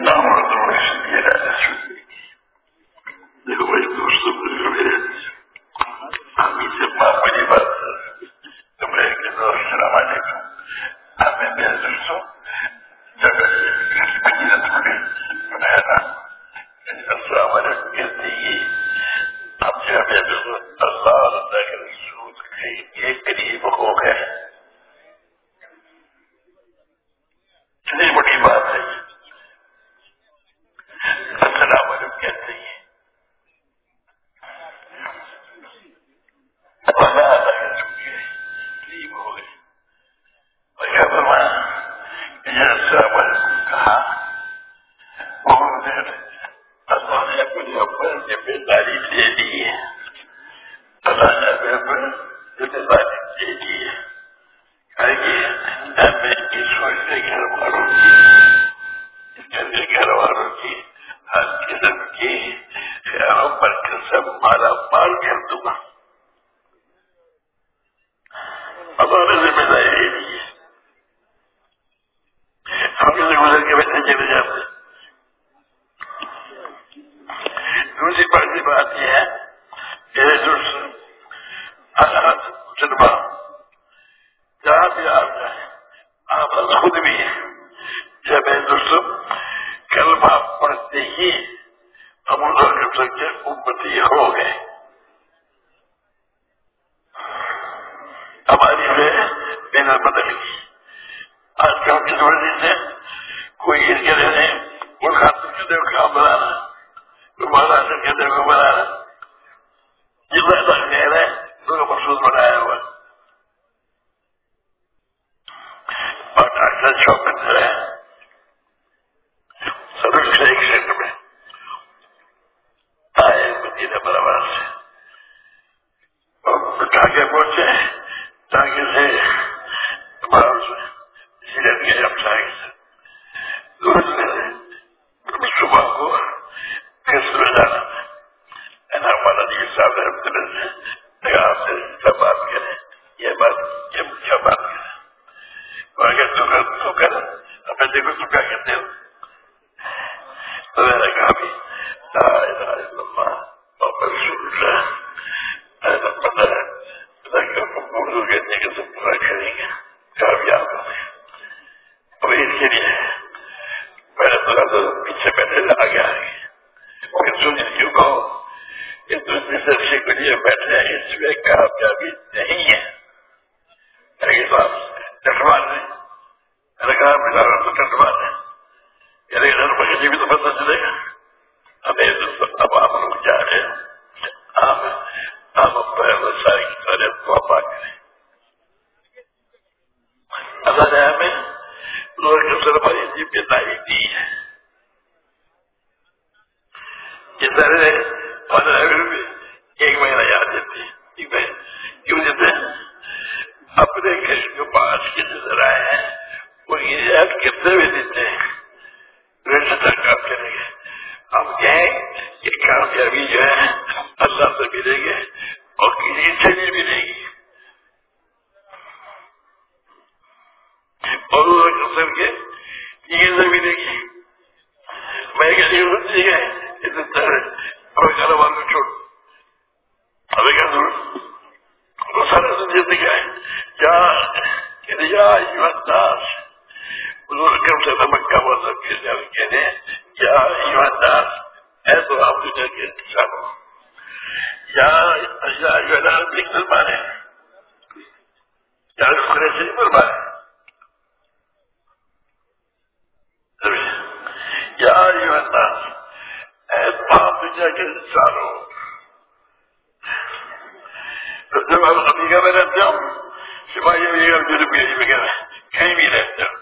no. اور عقیقہ میں رہتے ہوں سپاہی وغیرہ جنوب گیری وغیرہ کہیں بھی رہتا ہوں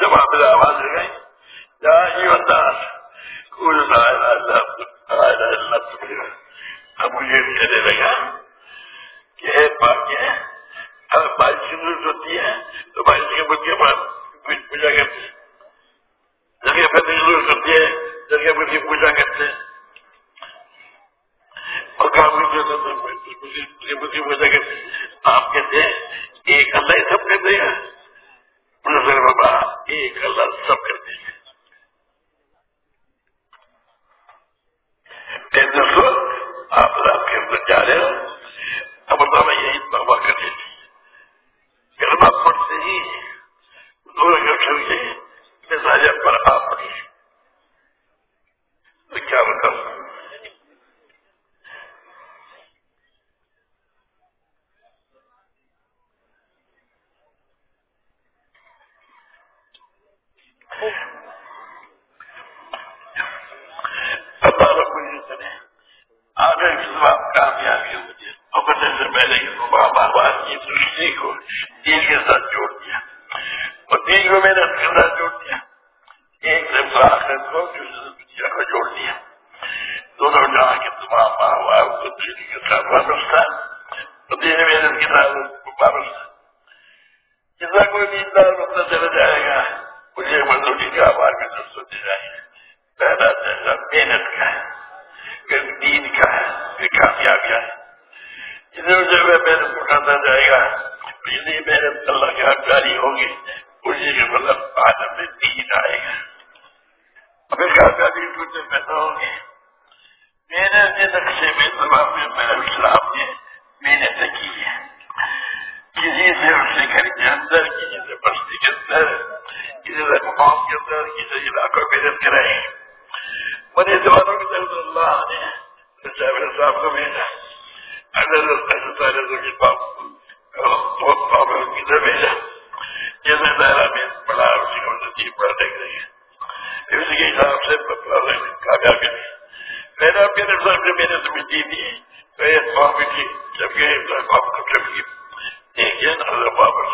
جب آپ آواز لگائی یہ ہوتا اب مجھے کہنے لگا کہ ہے پاک ہے اگر بارش کی ضرورت ہوتی ہے تو بارش کے بدھ کے بعد پوجا کرتے ہیں جگہ پہ ضرورت ہوتی ہے جگہ بدھ کی پوجا کرتے ہیں اور کافی کام مجھے مجھے آپ کہتے ہیں، ایک اللہ ہی سب کرتے ہیں۔ گا نظر بابا، ایک اللہ سب کرتے ہیں۔ آپ رات کے اندر جا رہے ہو، اب اللہ یہی بابا کر لیتی گرما پڑتے ہی دو رکھ چھوٹے مزاج پر آپ کیا بتا آگے کامیابی ہوتی ہے۔ سے پہلے بات کی دشتی کو دین کے ساتھ جوڑ دیا۔ اور دین کو محنت کے ساتھ جوڑ دیا۔ ایک سے آخرت کو دنیا کو جوڑ دیا۔ دونوں جہاں کے تمام ماں باپ کو دین کے ساتھ واپس تھا تو دین محنت کے ساتھ واپس تھا جتنا کوئی دیندار بندہ چلا جائے گا مجھے مزدوری کا آبار میں دوست ہوتے جائیں۔ گے پہلا جیسا محنت کا ہے۔ پھر دین کا ہے پھر کامیابیاں ہے۔ جتنے جگہ محنت اٹھاتا جائے گا جتنی محنت اللہ کے حق جاری ہوگی، اسی کے مطلب عالم میں دین آئے گا۔ پھر کامیابی ٹوٹے پیدا ہوگی محنت کے نقشے میں، تمام میں میرے اسلام نے محنت کی ہے۔ کسی سے اس نے گھر کے اندر، کسی سے بستی کے اندر، کسی سے مقام کے اندر، کسی علاقوں میں محنت کرائے بڑے زبانوں کی طرف اللہ نے صاحب کو بھیجا بھیجا جیسے دائرہ میں پڑھا اسی کو کے اسی کے حساب سے کامیابی نہیں میرا میرے میرے سے مٹی نہیں تو یہ جبکہ باپ کو جب کی بابر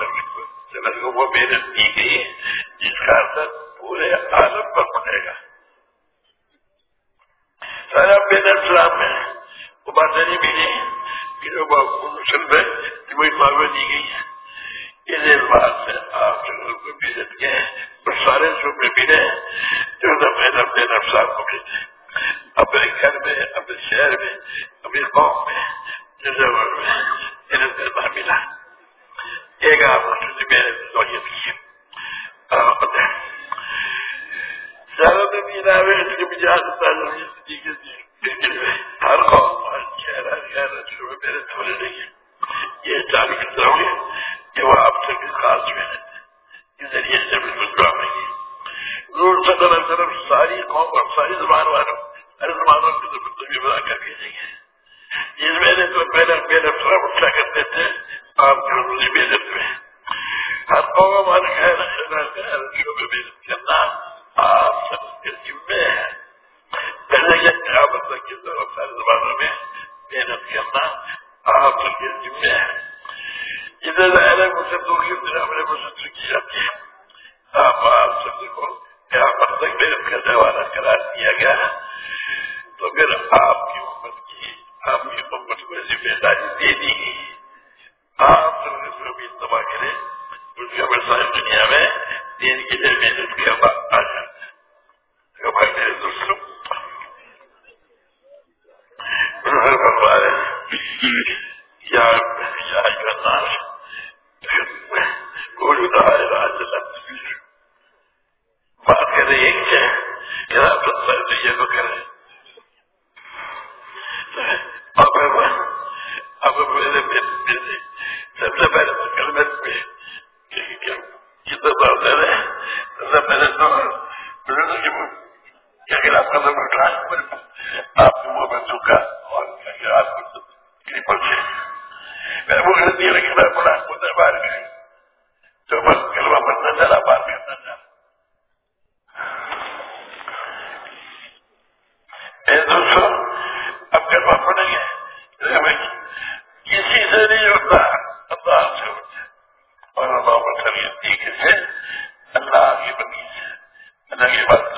کو وہ محنت دی گئی جس کا اثر پورے عالم پر پڑے گا سارا بین اسلام میں وہ باتیں نہیں ملی۔ پھر مسلم ہے کہ وہی بابیں دی گئی ہے اس اعتبار سے آپ جو کو محنت کے اور سارے صوبے ملے جو میں اپنے نفسان کو بھیجے اپنے گھر میں، اپنے شہر میں، اپنی قوم میں، جیسے میں محنت کرنا ملا۔ ایک آپ نے محنت نوعیت کی زیادہ تر میرا اس کے بھی ہر قوم چہرہ چہرہ میرے تھوڑے نہیں یہ چالیس کرتا ہوں کہ وہ آپ سے بھی خاص محنت ہے اس ذریعے سے بالکل کام نہیں ضرور صدر طرف ساری قوم اور ساری زبان والوں ہر زبانوں کی ضرورت بھی بنا کر بھیجیں گے جس محنت میں پہلے میرے طرف اٹھا کرتے تھے آپ جو مجھے محنت میں ہر قوم ہمارے خیر شعبے محنت کرنا آپ سب کے ذمے ہے پہلے یہ قیامت تک کی طرف سارے زبانوں میں محنت کرنا آپ سب کے ذمے ہے ادھر ظاہر مجھ سے دوسری دن ہم نے مجھ سے کی جاتی ہے آپ آپ سب کو قیامت تک محنت کرنے والا قرار دیا گیا ہے تو پھر آپ کی امت کی آپ کی امت کو ذمہ داری دے دی گئی آپ سب نے بھی تباہ کرے اس کا ساری دنیا میں دین کے لیے محنت کیا آ جاتا ہے بھائی میرے دوستوں بات کرے ایک ہے یہ تو کرے اب میرے سب سے پہلے تو کلمت پہ کتنا بات ہے سب سے پہلے تو کیا اب کلمہ پڑھیں گے۔ کسی سے نہیں ہوتا اللہ سے ہوتا اللہ مسلم ہے۔ سے اللہ کی بنی ہے۔ اللہ کی بات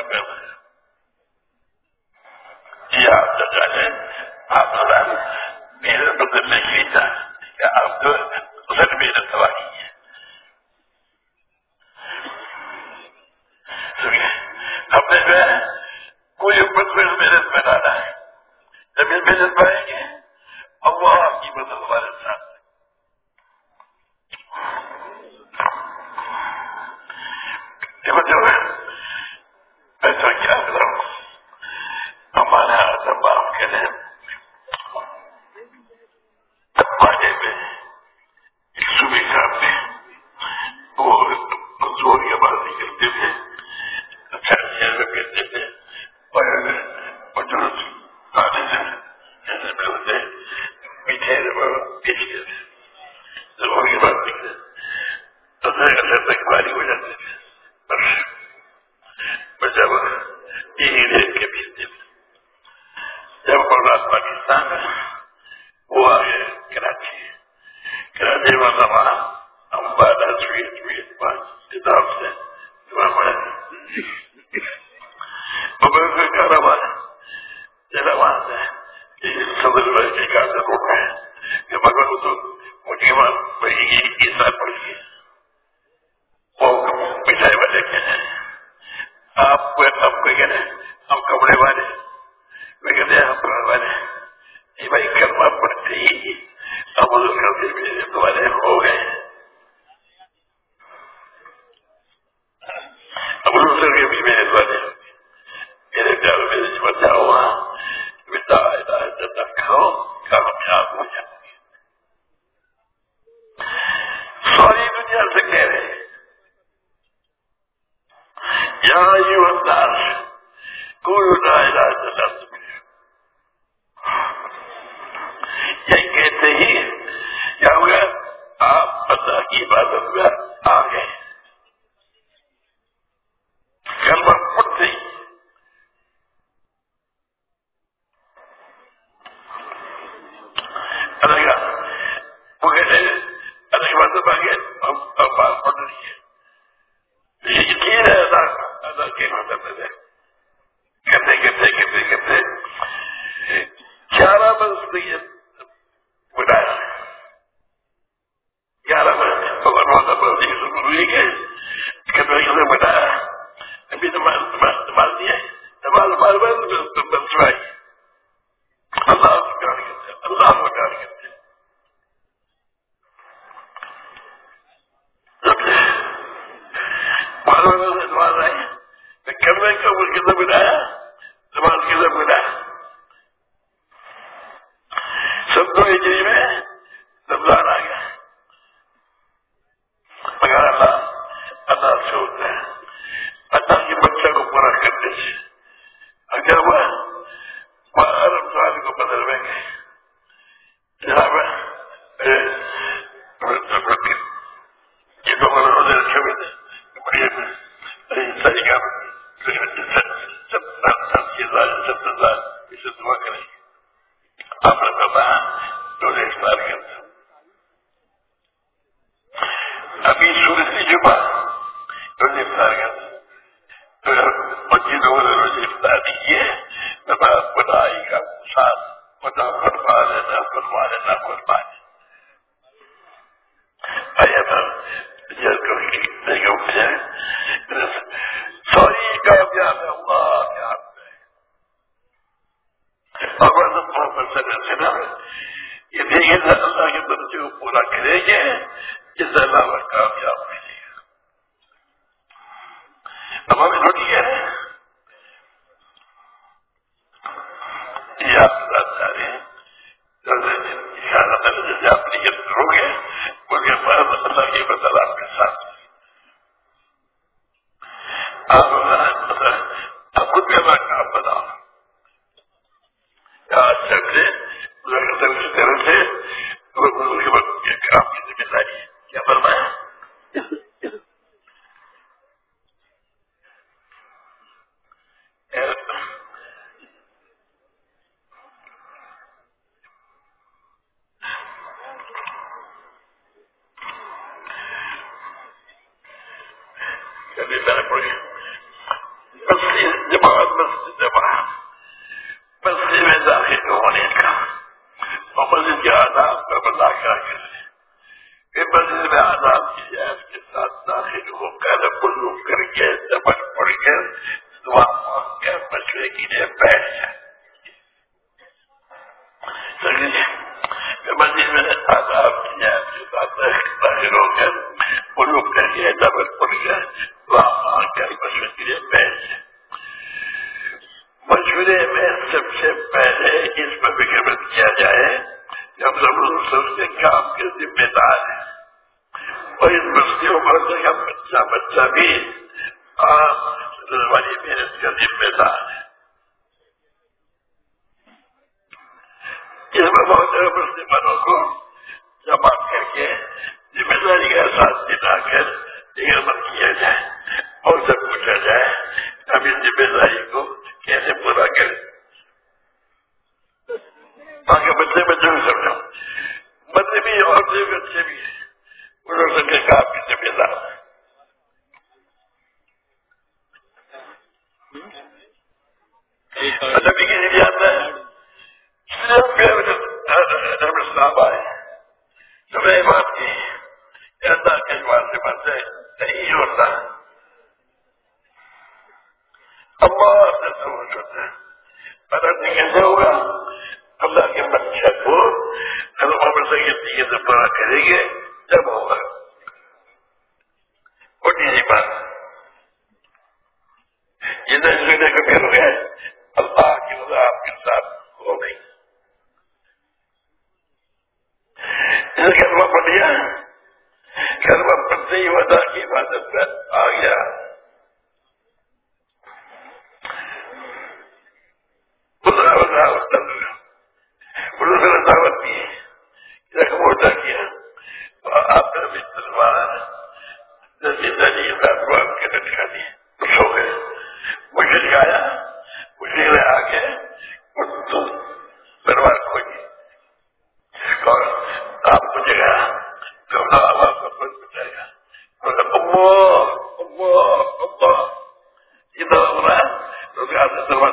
اس میں بہت سارے مسلمانوں کو جمع کر کے ذمہ داری کا ساتھ دلا کر عمل کیا جائے اور سب پوچھا جائے اب اس ذمہ داری کو کیسے پورا کریں؟ باقی بچے بچے بھی سمجھو بچے بھی اور بچے بھی ان لوگ سب کے کام کی ذمہ دار نبی اچھا، کی ذریعہ میں صاحب آئے تمہیں کی اللہ کے سے بن جائے نہیں ہوتا اللہ سے سمجھ ہوتا ہے کیسے ہوگا اللہ کے بچے کو اللہ سے یہ پورا کریں گے جب ہوگا چھوٹی سی بات یہ دس کو پھر ہو گئے اللہ کی رضا آپ کے ساتھ ہو گئی۔ کلمہ پڑھ لیا کلمہ پڑھتے ہی ودا کی عبادت میں آ گیا۔ دعوت کی رقم کیا۔ آپ نے بھی سلمان کے رکھا دی گئے۔ مجھے مجھے آ کے دربار کھولی اور آپ مجھے گیا تو آواز کا بند بچائے گا ادھر ہو رہا تو دربار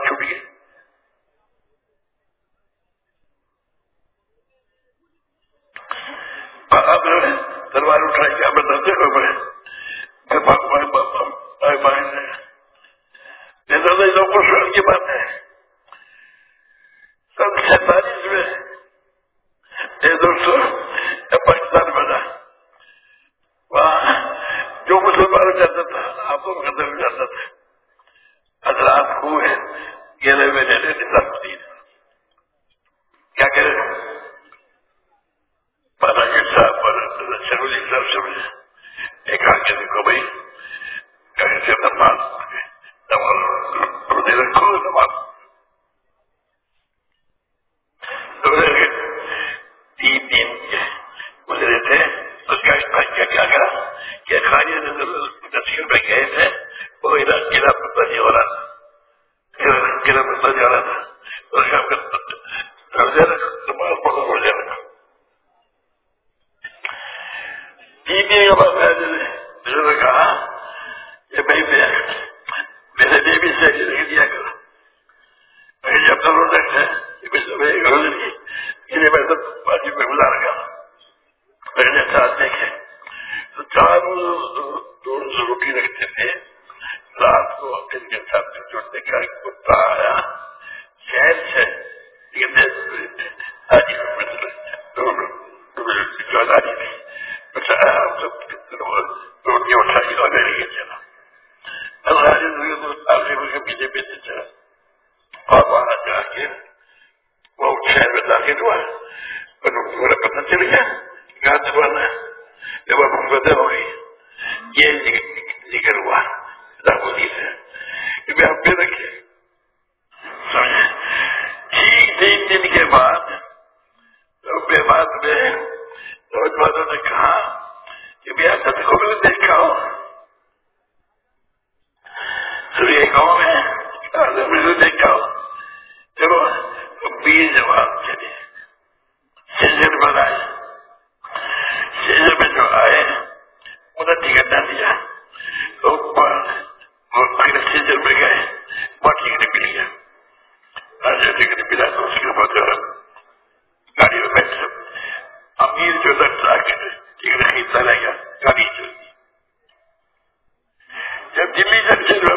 جب دلی جنکشن میں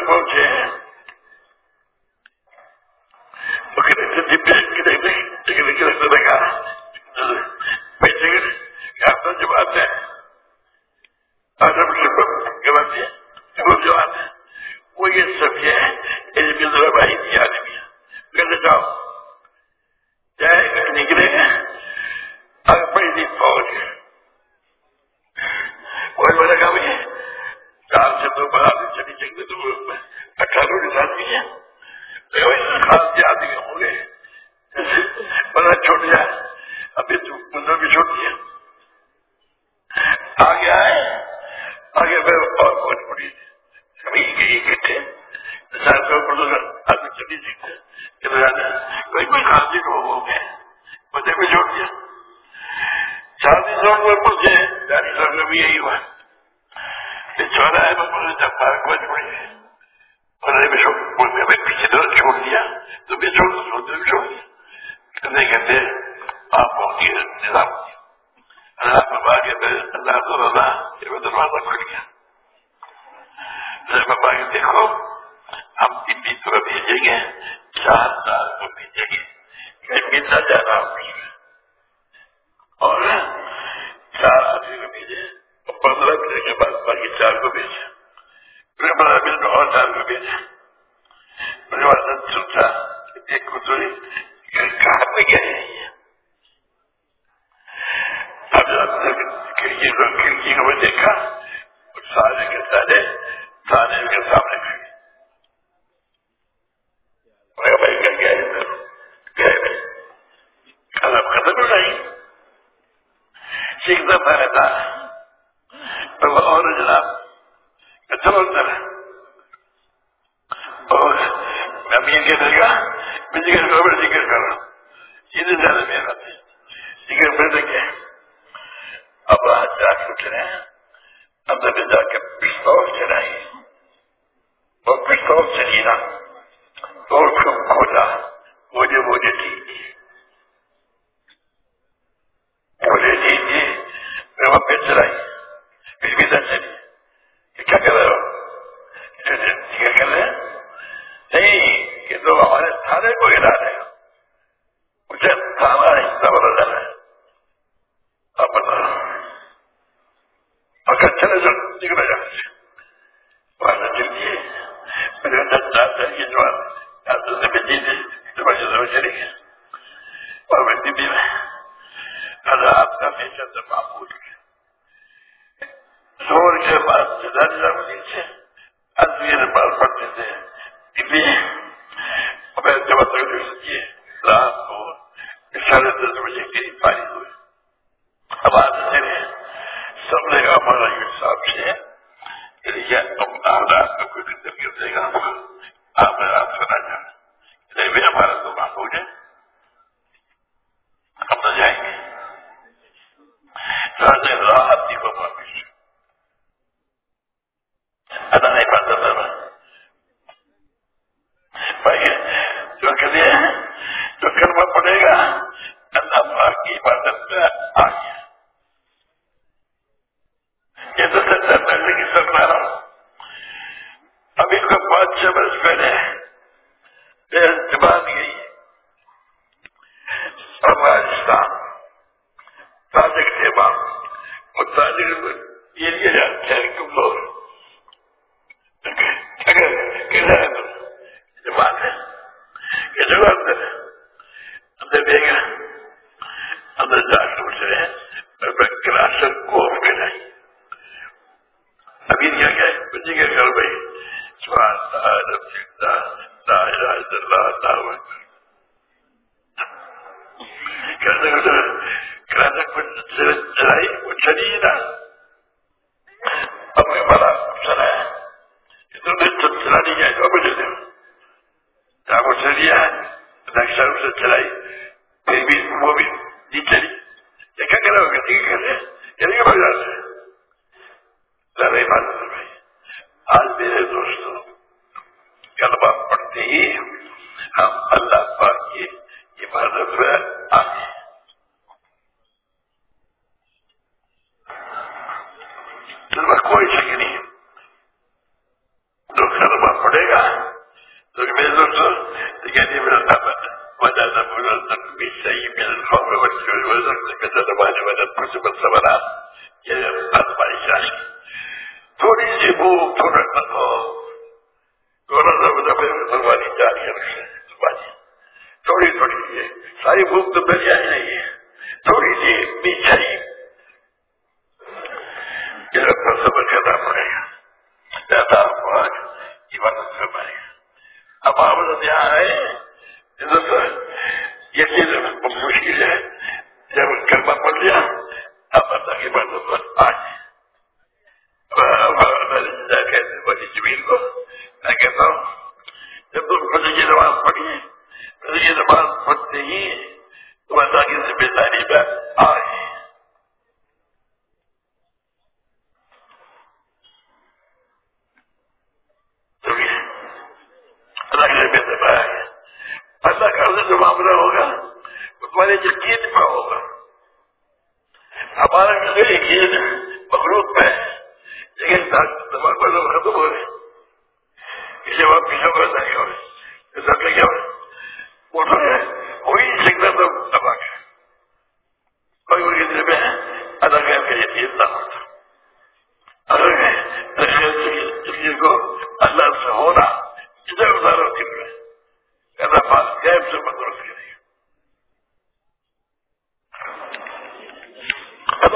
چلائی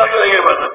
گا بس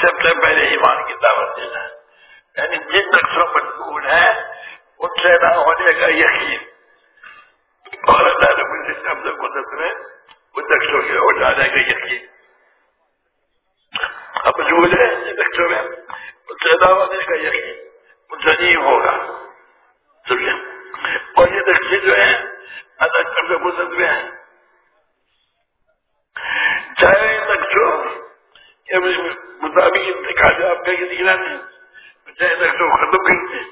سب سے پہلے ایمان کی دعوت دینا۔ یعنی جن نقصوں مجبور ہے، ان سے نہ ہونے کا یقین۔ اور اللہ نے مجھے سب سے قدرت میں ان نقصوں کے ہو جانے کا یقین۔ اب مجبور ہے جن نقصوں میں ان سے نہ ہونے کا یقین، ان سے نہیں ہوگا۔ سمجھے؟ اور یہ نقصے جو ہے اللہ کر سے قدرت میں ہے چاہے نقصوں کے مطابق انتقال آپ کا یہ دکھلا دیں چاہے نقصوں کو ختم کر دیں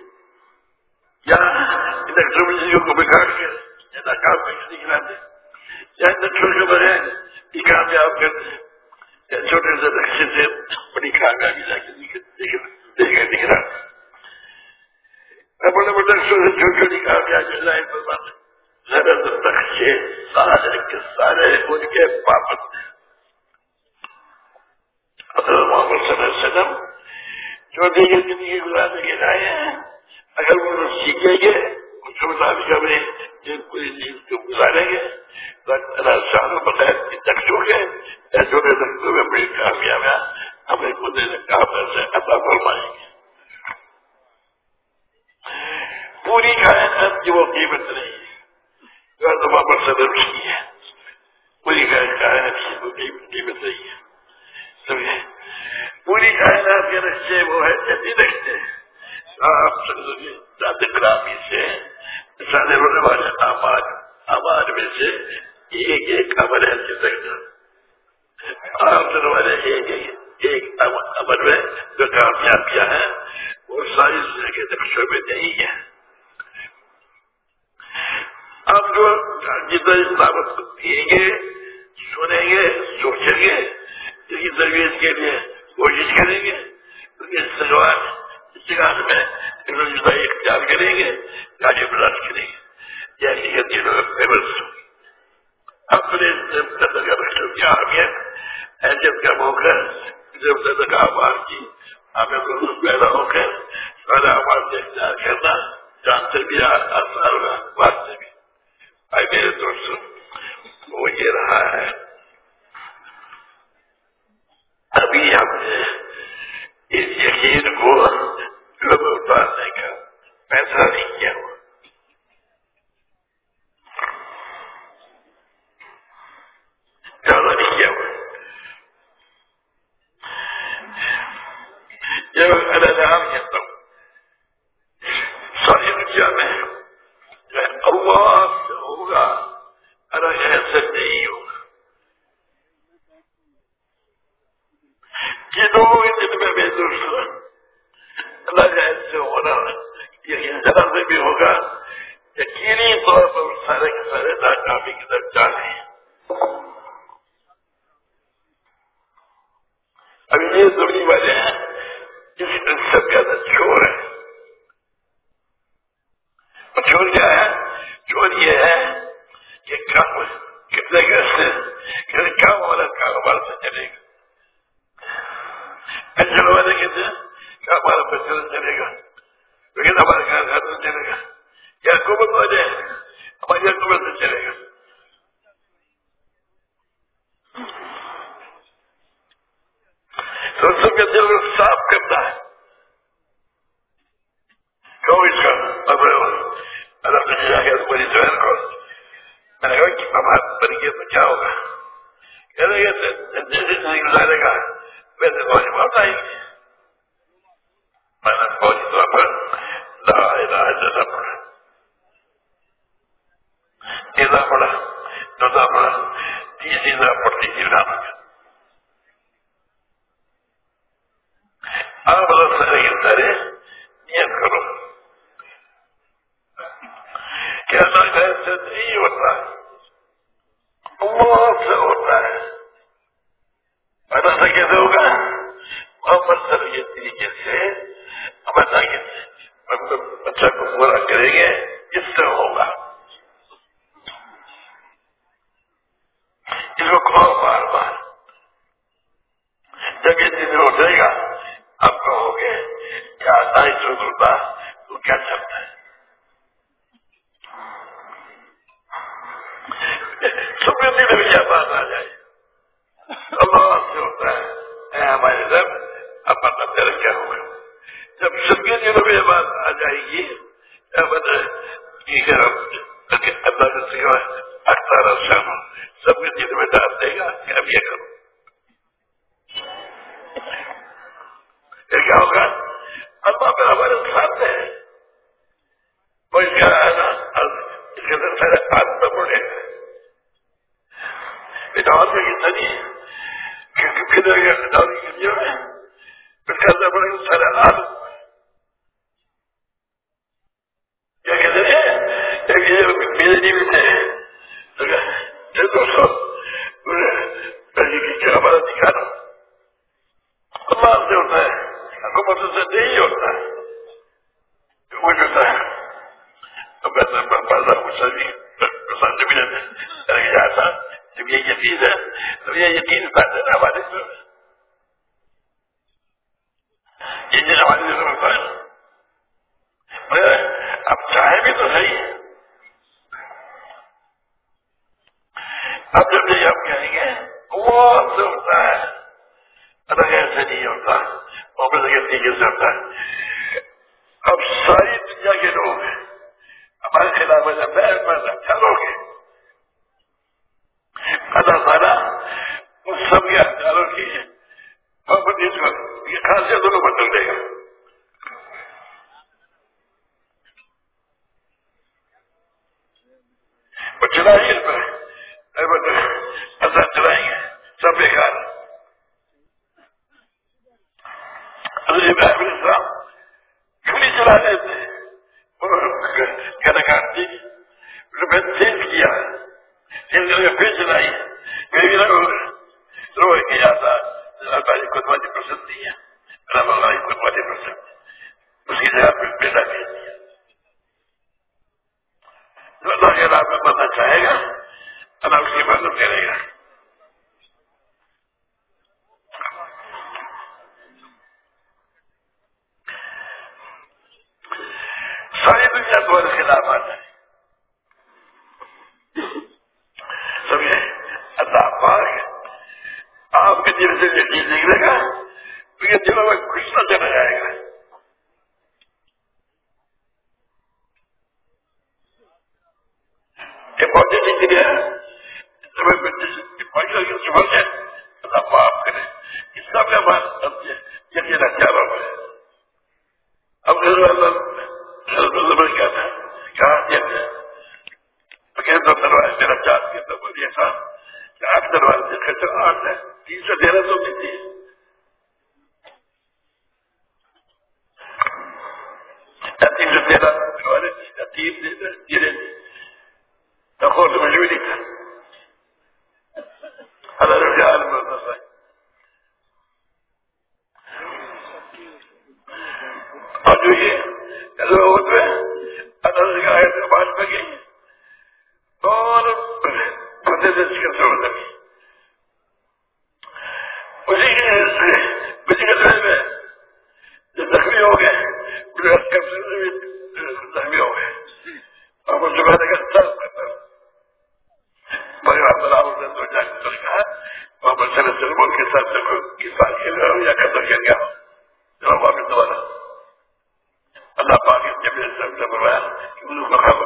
یا نقصوں میں چیزوں کو بگاڑ کر ناکام کر کے دکھلا دیں چاہے نقصوں کے بغیر یہ کامیاب کر دیں یا چھوٹے سے نقشے سے بڑی کامیابی لا کے دکھلا بڑے بڑے نقصوں سے چھوٹی چھوٹی کامیابی لائے پر بات زیادہ نقشے سارے کے سارے ان کے پابند ہیں محمد صلی اللہ علیہ وسلم، جو دیگر زندگی گزارنے کے لائے ہیں اگر وہ سیکھیں گے اس کے مطابق ہمیں پوری چیز کو گزاریں گے۔ سالوں بغیر نقشوں کے یا چھوٹے نقشوں میں بڑی کامیاب ہمیں خود کام سے عطا فرمائیں گے پوری کائنات کی وہ قیمت نہیں ہے۔ جو محمد صلی کی ہے، پوری کائنات کی وہ قیمت نہیں ہے۔ پوری کائنات کے رشتے وہ ہے جیسے رشتے آپ گرامی سے، سارے ہونے والے آباد آباد میں سے ایک ایک عمل ہے زندگی کا آپ دنوں والے ایک ایک عمل میں جو کامیاب کیا ہے، وہ ساری زندگی نقشوں میں نہیں ہے۔ اب جو جتنا دعوت دیں گے، سنیں گے، سوچیں گے اس کی تربیت کے لیے کوشش کریں گے سلوان استغاث میں اختیار کریں گے، گاڑی بلاس کریں گے۔ جیسی کہ دنوں میں فیمس اپنے مطلب کیا اہمیت کا موقع جب کا آواز کی ہمیں پیدا ہو کر سارا آواز سے اختیار کرنا؟ جان سے بھی آسان ہوگا بات سے بھی۔ میرے دوست وہ یہ رہا ہے۔ اتارنے کا فیصلہ نہیں کہ اللہ کا ایسے نہیں ہوتا بہت سے ہوتا ہے۔ پتا سے کیسے ہوگا؟ محمد سر یہ طریقے سے ہم بچہ کو پورا کریں گے، اس سے ہوگا۔ اس کو کھو بار بار۔ جب یہ دن ہو جائے گا، آپ کہو گے کیا اللہ ہی ہوتا تو کیا چلتا ہے؟ سب دن میں کیا بات آ جائے۔ اللہ سے ہوتا ہے۔ اے ہمارے رب اب پتہ تیرا کیا ہوگا جب سب کے دنوں میں بات آ جائے گی ٹھیک ہے اللہ کا سکھا اختار شام سب کے دن میں ڈال دے گا کہ اب یہ کرو۔ پھر کیا ہوگا؟ اللہ پھر ہمارے ساتھ ہے۔ وہ اس کا اس کے اندر سارے ہاتھ میں بڑھے ڈال میں کتنا نہیں پھر ڈال کی دنیا میں پھر کرنا پڑے گا سارے ہاتھ کیا کہتے ہیں؟ میرے جی بھی تھے۔ دوستوں ہمارا دکھانا اللہ سے ہوتا ہے۔ حکومت سے نہیں ہوتا ہے۔ وہ ہوتا ہے۔ بھی جب یہ یقین ہے، تو یہ یقین بات ہے ہمارے یہ چیز ہماری ضرورت ہے۔ اب چاہے بھی تو صحیح اب جب یہ آپ کہیں گے، وہ سے ہوتا ہے۔ الگ ایسے نہیں ہوتا۔ وہ طریقے سے ہوتا ہے۔ اب ساری دنیا کے لوگ ہمارے خلاف میں اچھا لوگ ہیں اللہ تعالیٰ ان سب کے ہتھیاروں کی یہ خاصیتوں کو بدل دے گا۔ چلا یہ رب عبد الله الله باقي جبل سبت برا كيف نفخ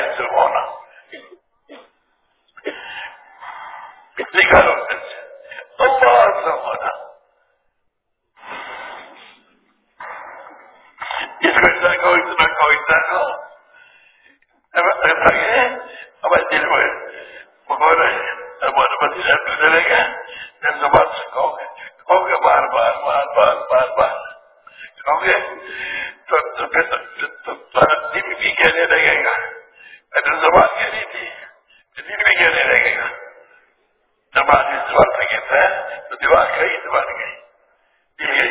کینسل ہونا کتنی گھروں میں سے ہونا اس کو اتنا کہو اتنا کہو اتنا کہو ایسا دل میں چلے گئے جب زبان کہو گے کہو گے بار بار بار بار بار بار کہو گے تو تمہارا دل بھی کہنے لگے گا اگر زبان کہنی تھی تو دل بھی کہنے لگے گا جب آدمی زبان سے کہتا ہے، تو دیوار گئی زبان گئی۔ دل گئی۔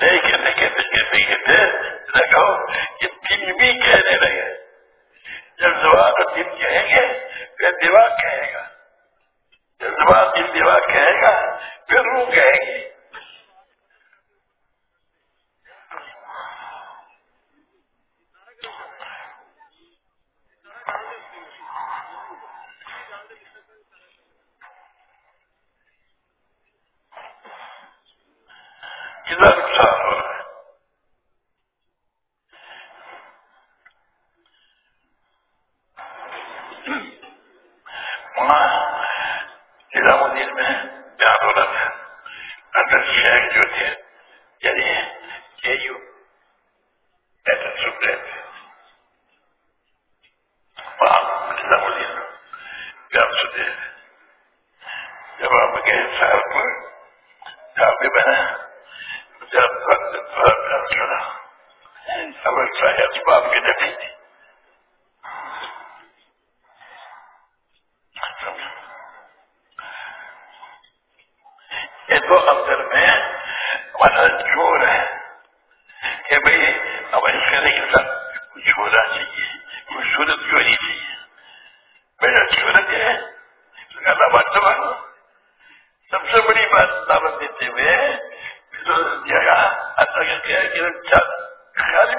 نہیں کہتے کہتے کہتے کہتے لگو کہ دل بھی کہنے لگے۔ جب زبان اور دل کہیں گے، پھر دیوار کہے گا۔ جب زبان دل دیوار کہے گا، پھر روح کہے گی۔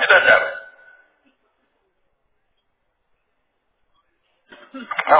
tidak jarang. Nah,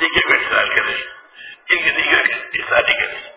بابا سے کتنی کے انتظار کریں یہ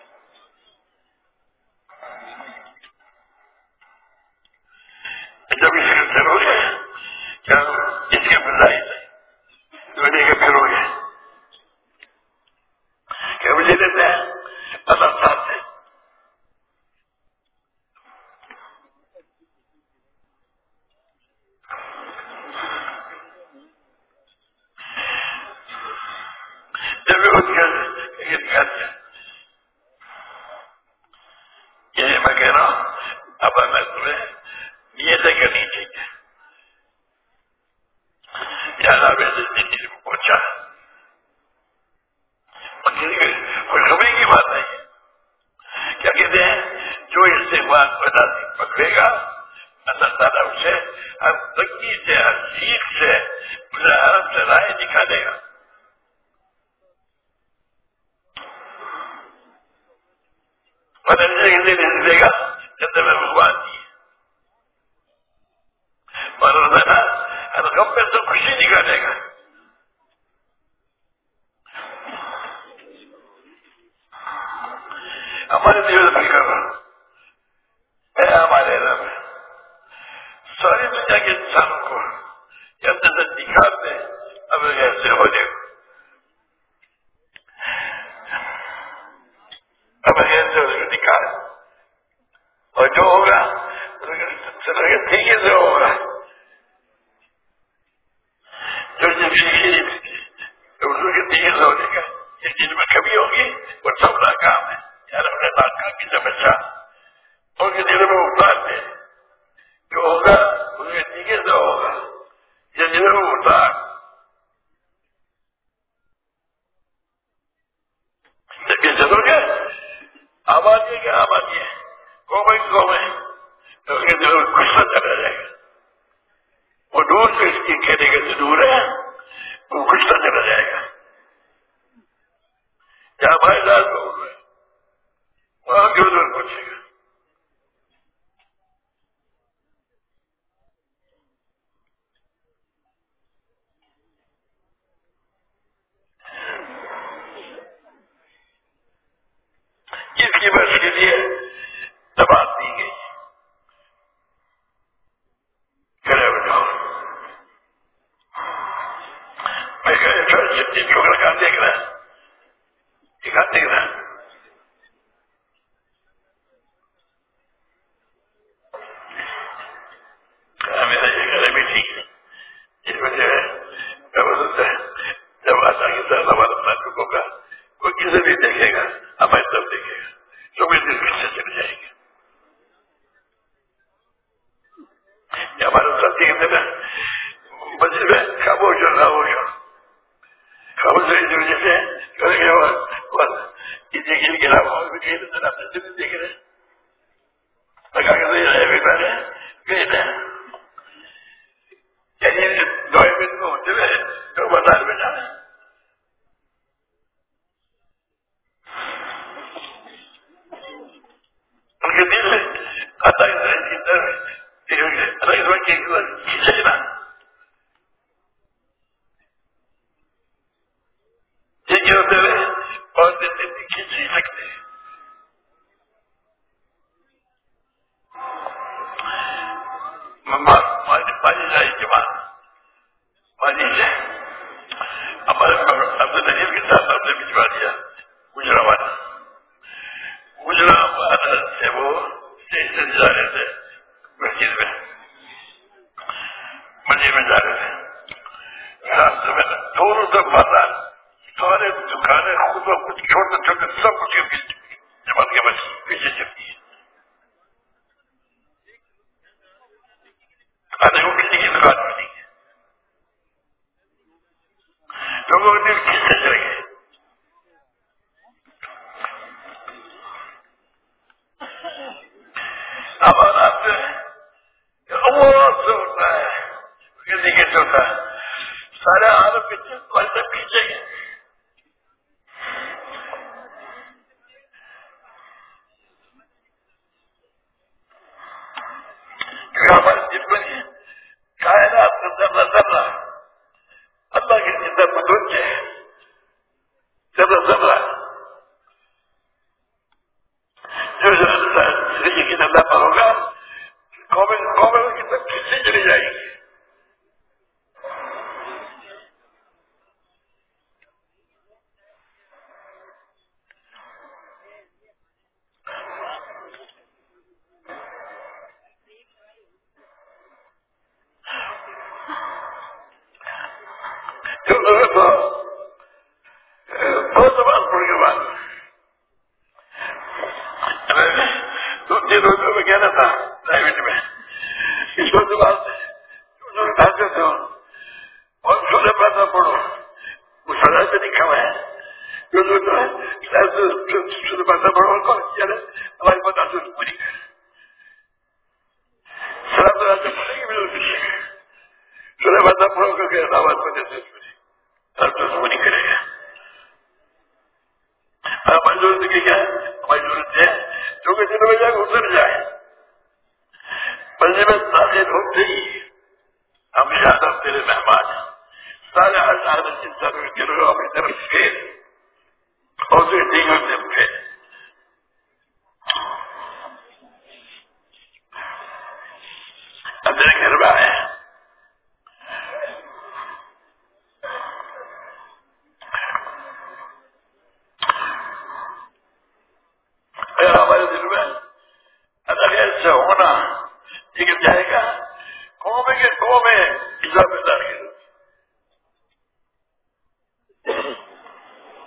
and they নাম থেকে জায়গা কমে কে কমে ইসলামে দাঁড়িয়ে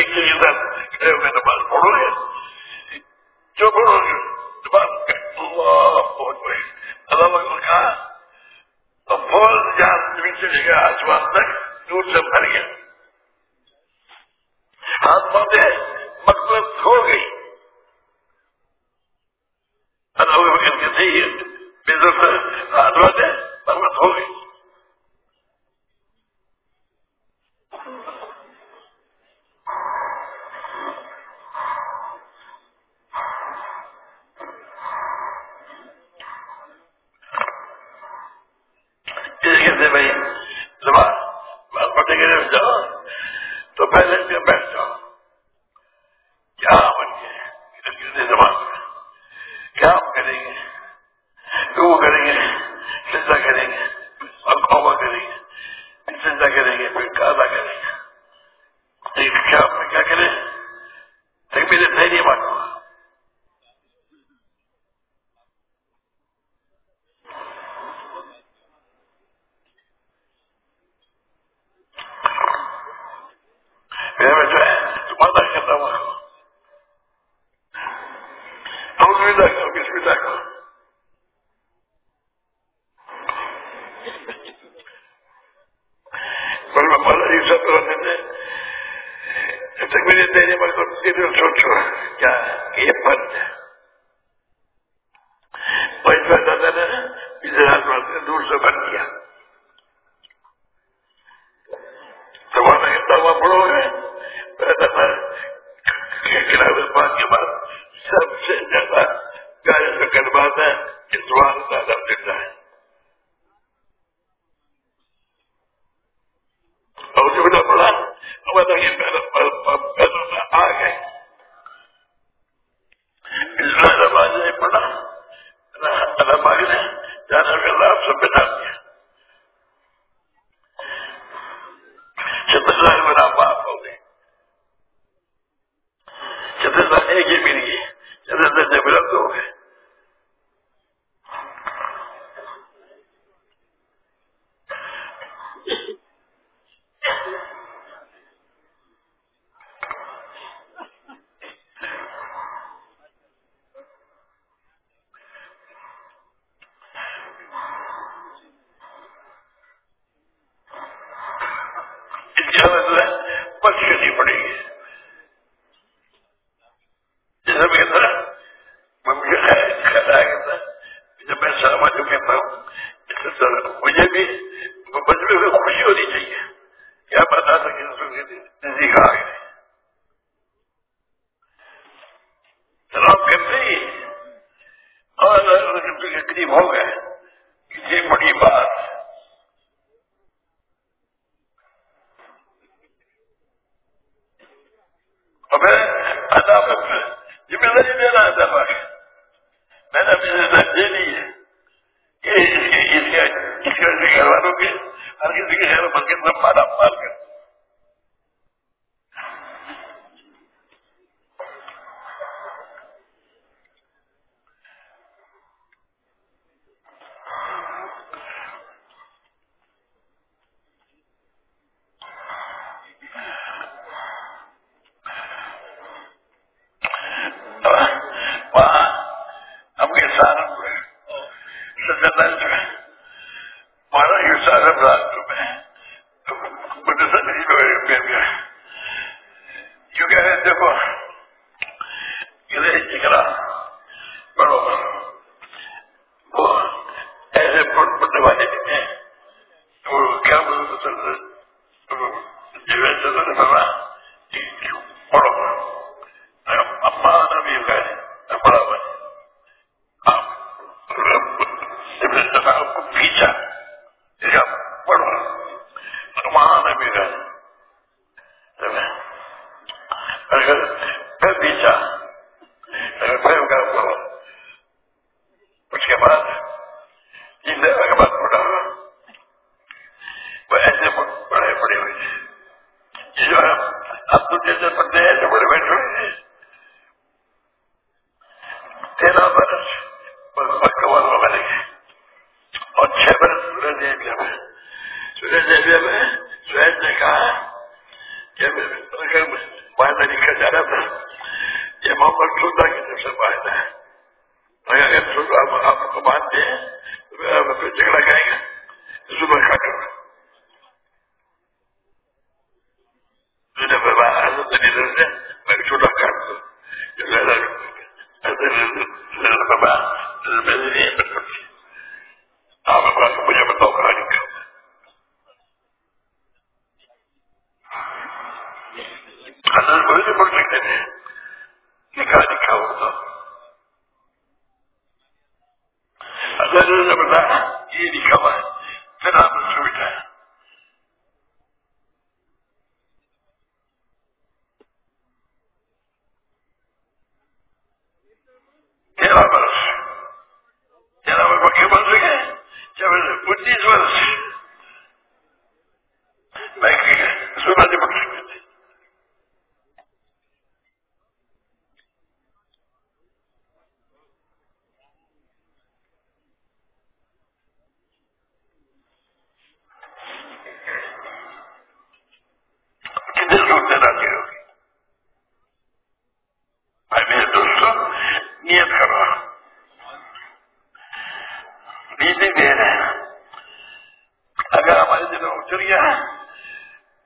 جب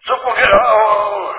سب کو گرا ہو